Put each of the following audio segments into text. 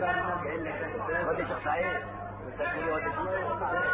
لا عليكم عبادا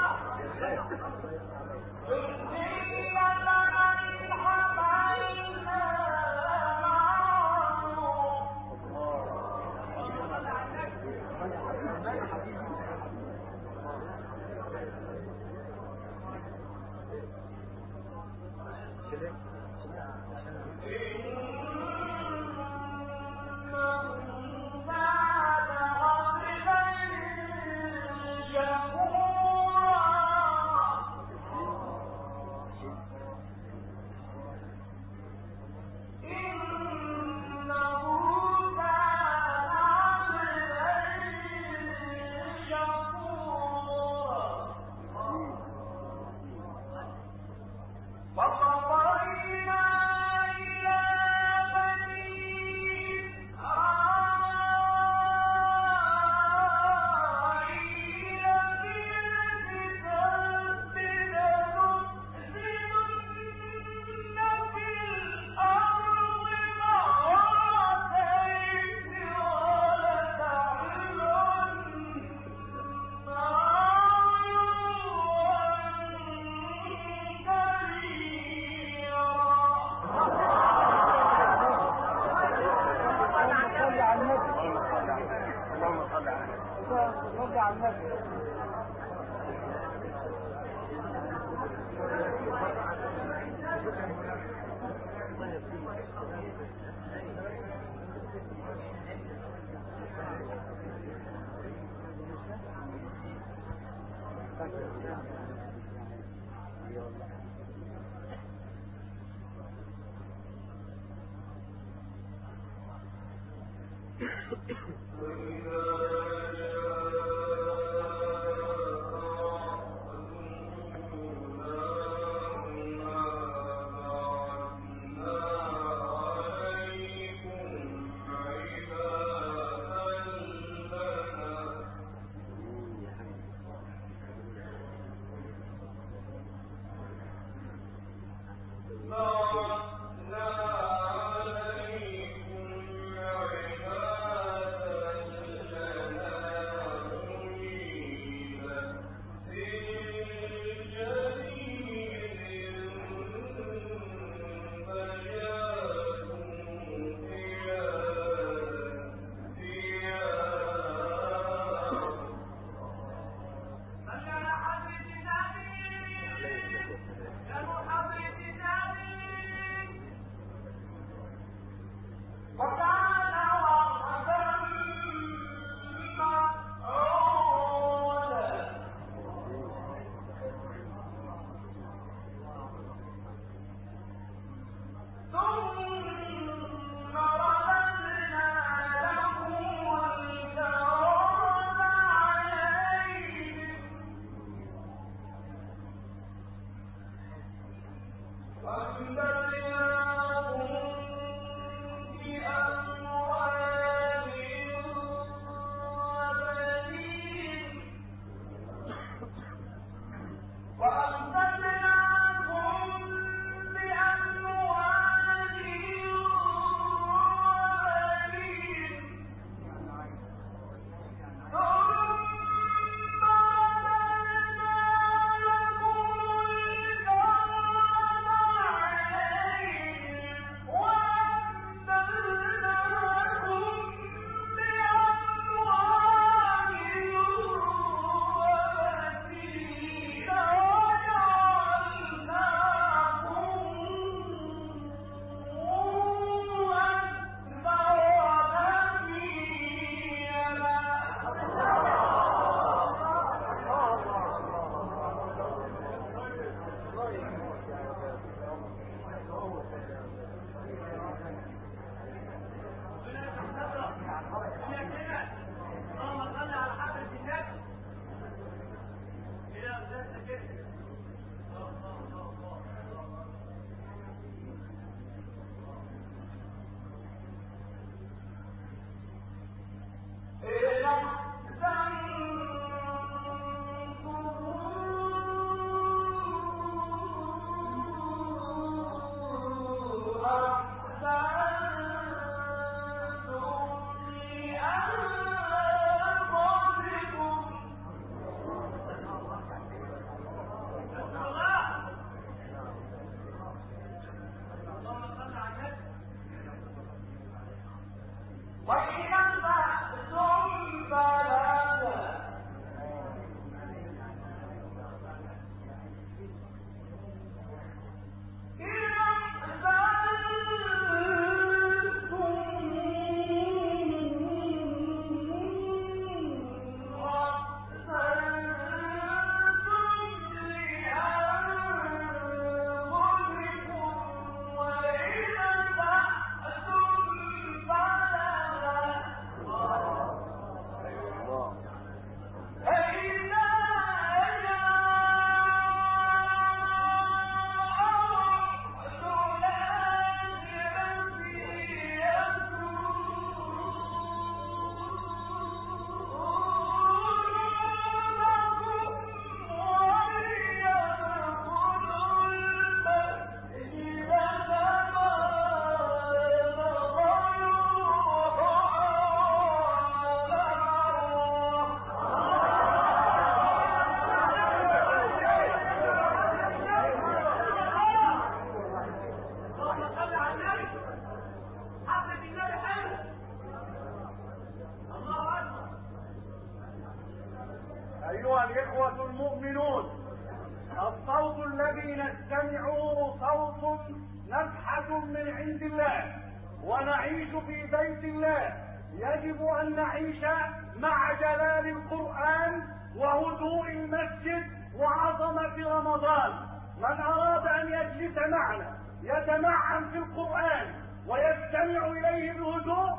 من أراد أن يجلس معنا يتمعن في القرآن ويستمع إليه بهدوء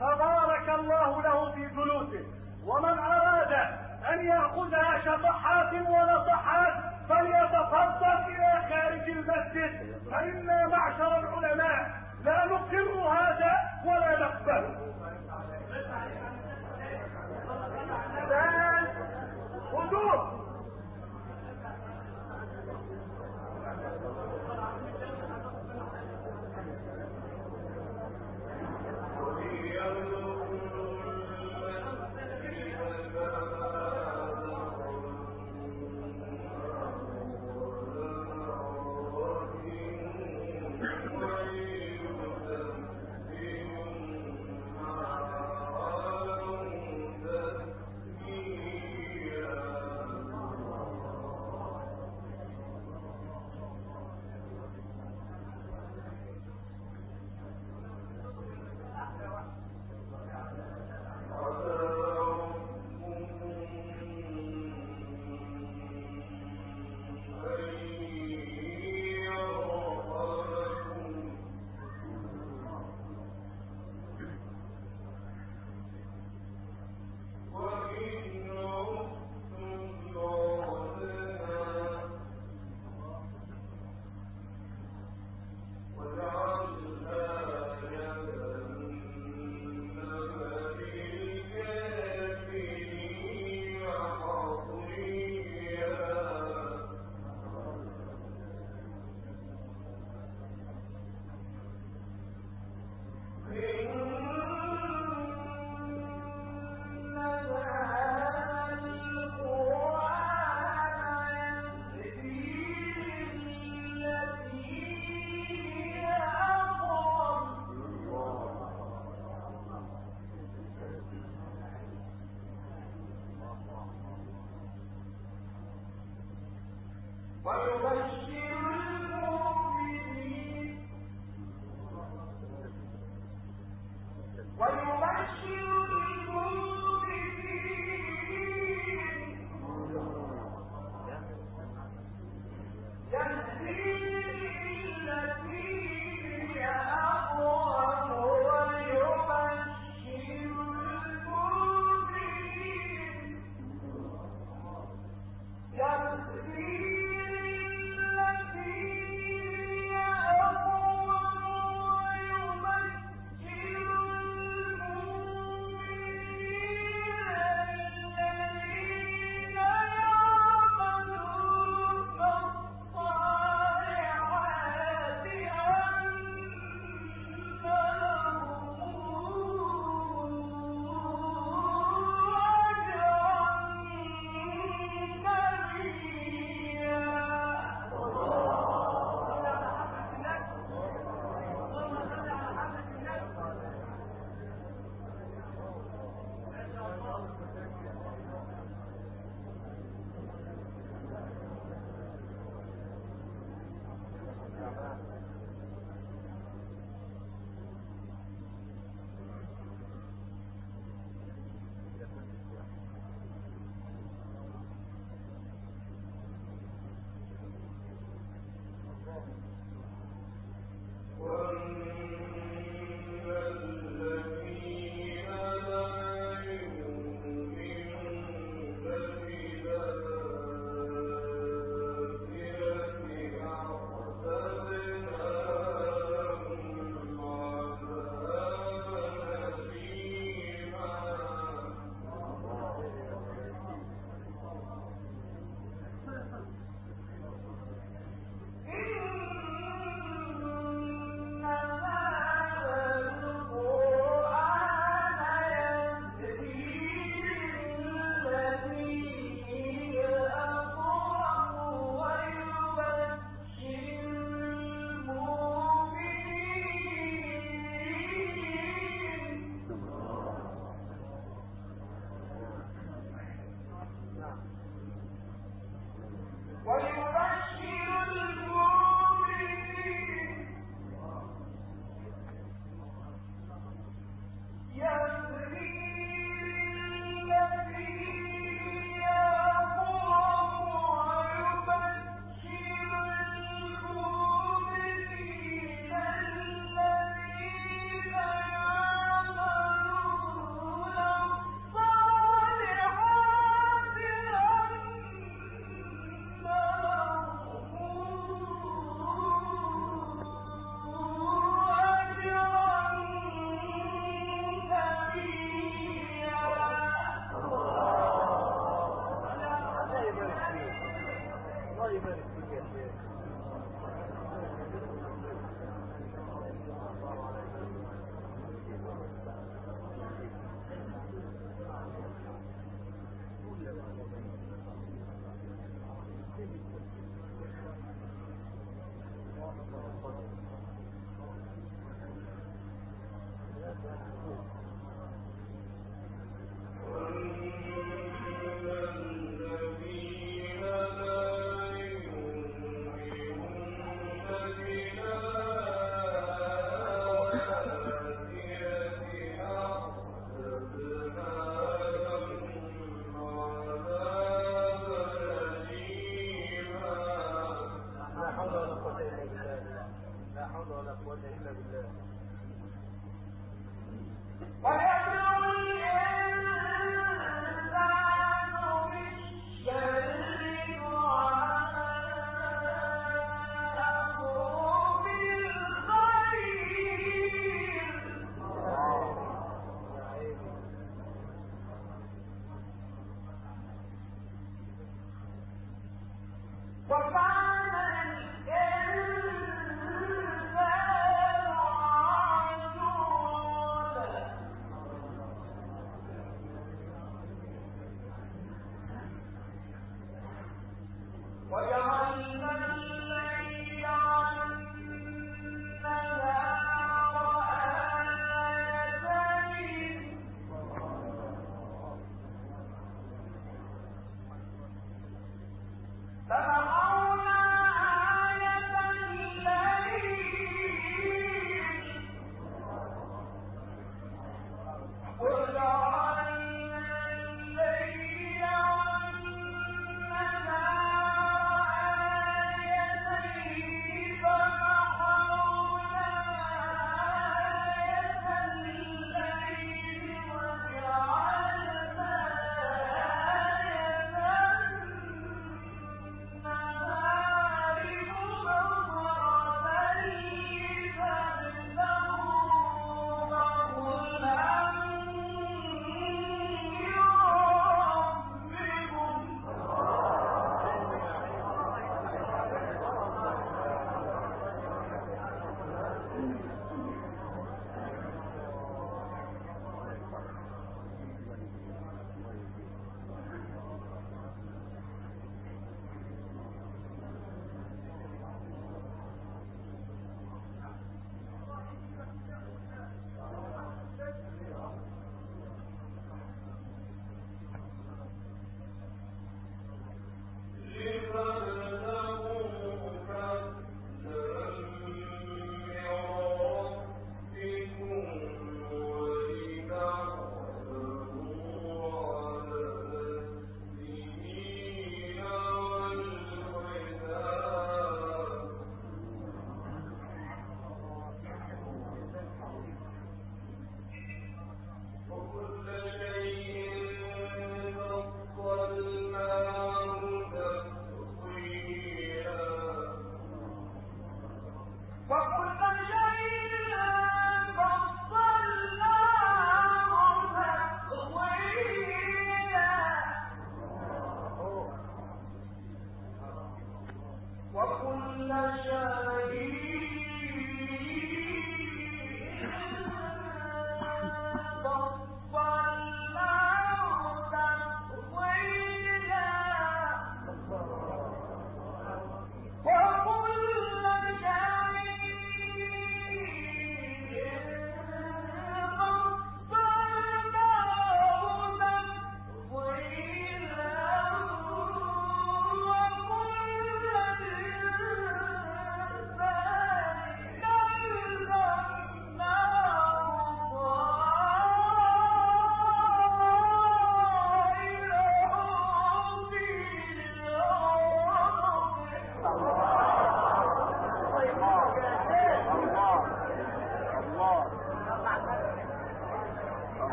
فبارك الله له في جلوسه. ومن أراد أن يأخذها شطحات ونصحات فليتفضل إلى خارج المسجد. فإنا معشر العلماء لا نقر هذا ولا نقبله.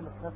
Allah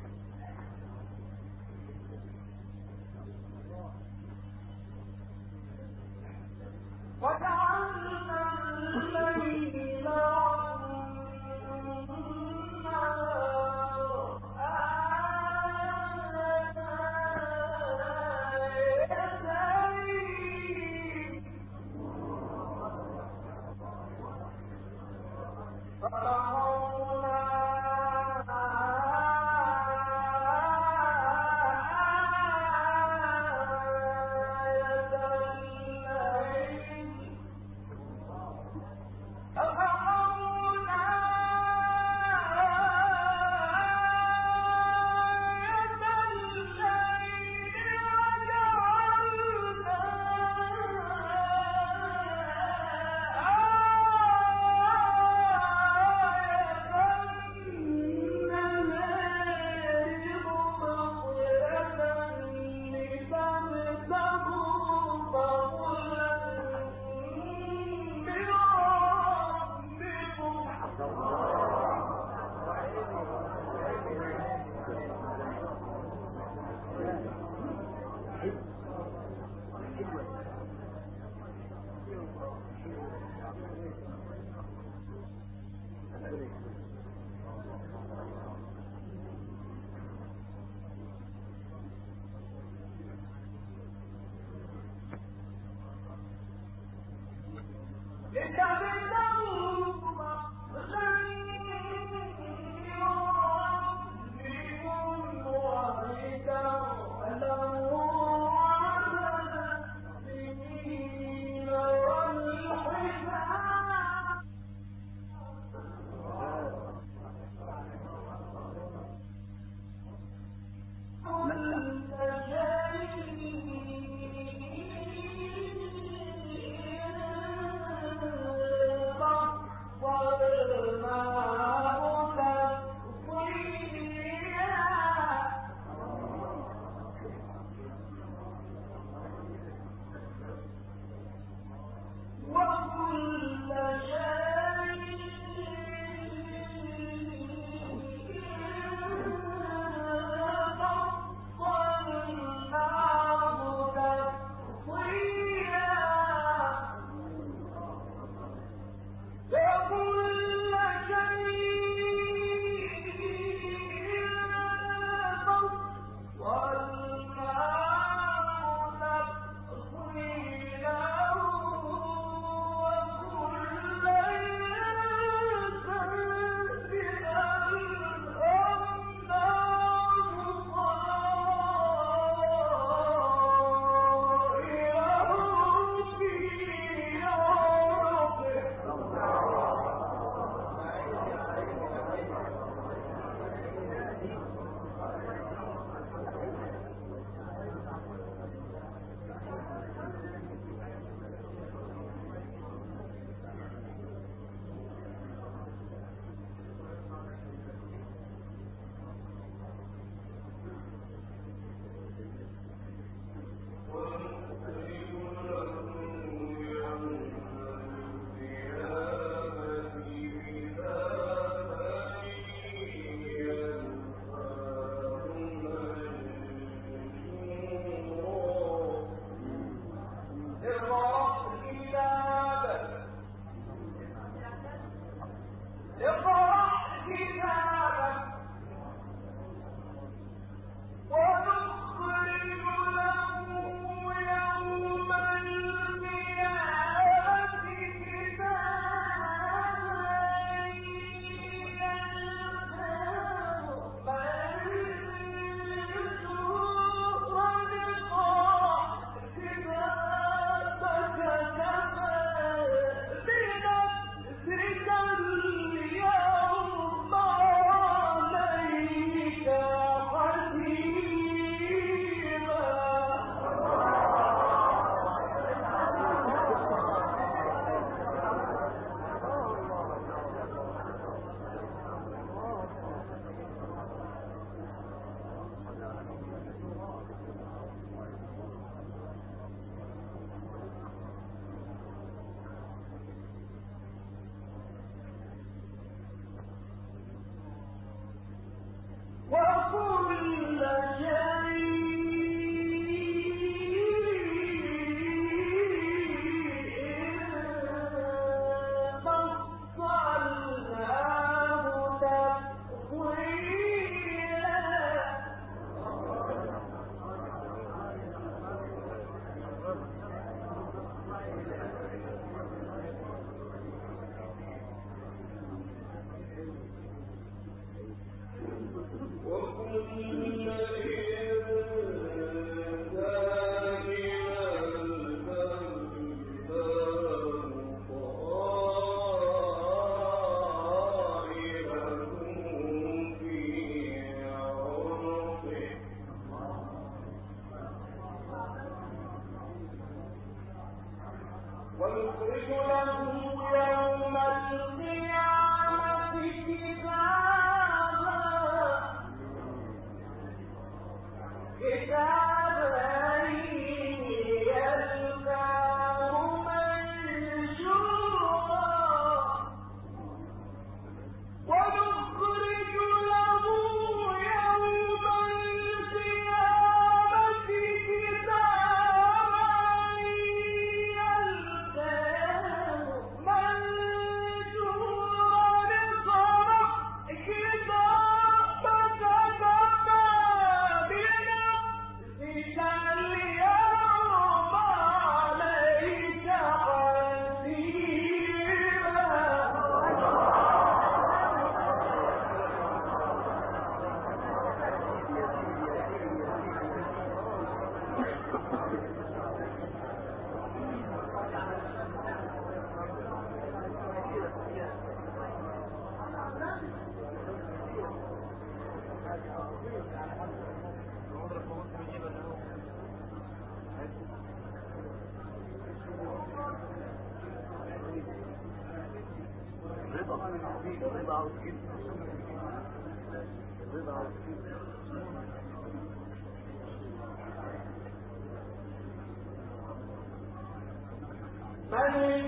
Right.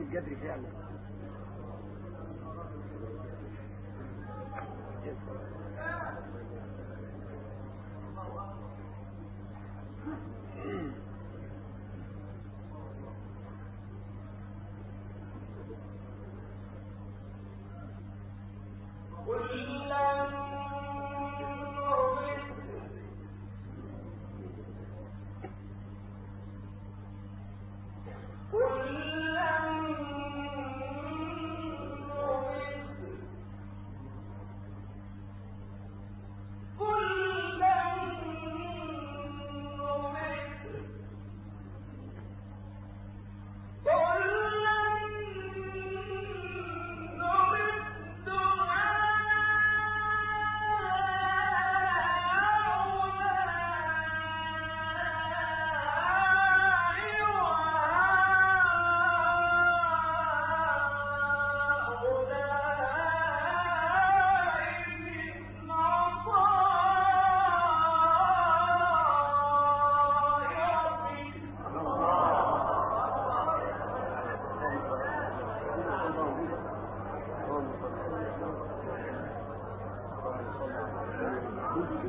الجدري فعلا. الله.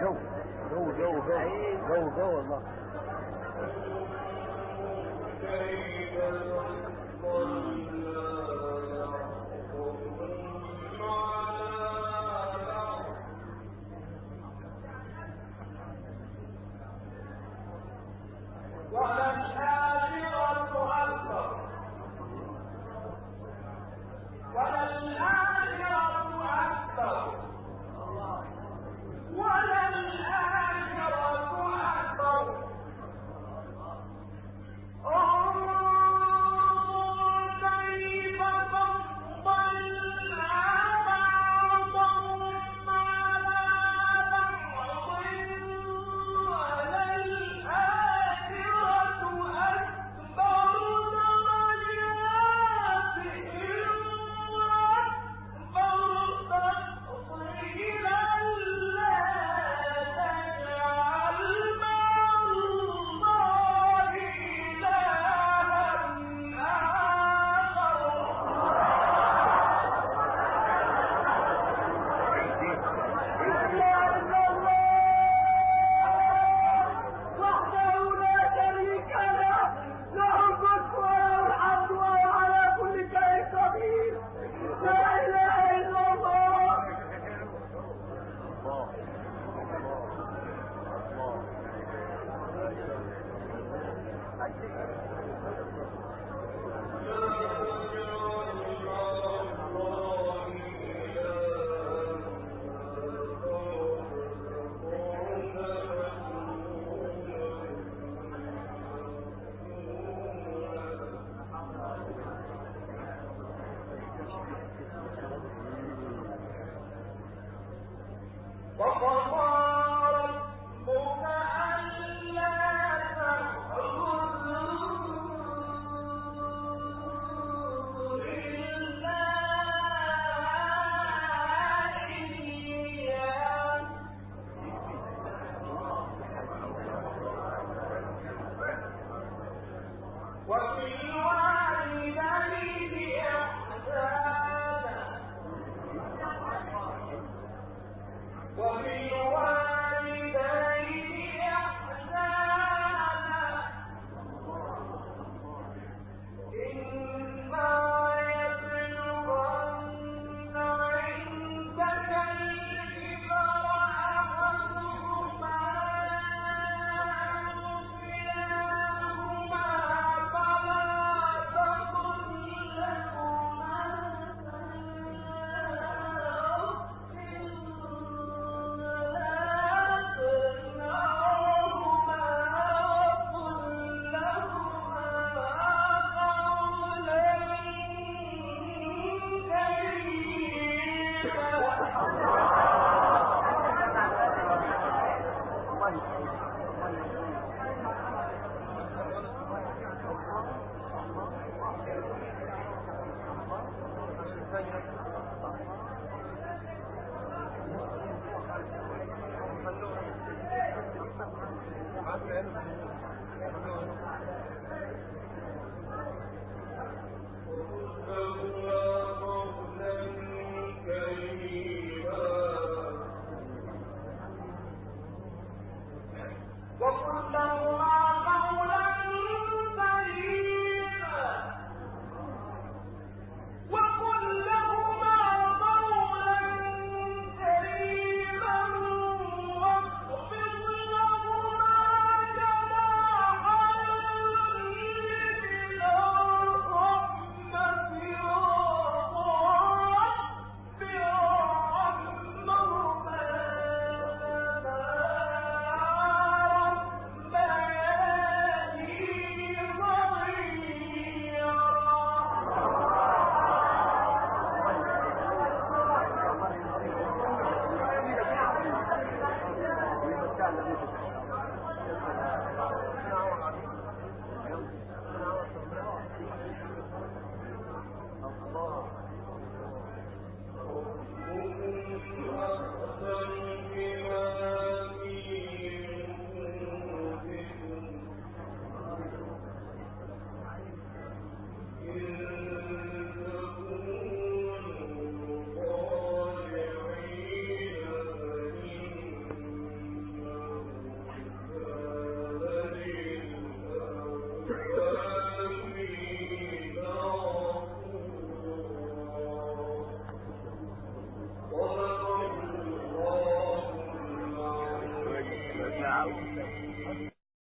جو جو جو جو جو جو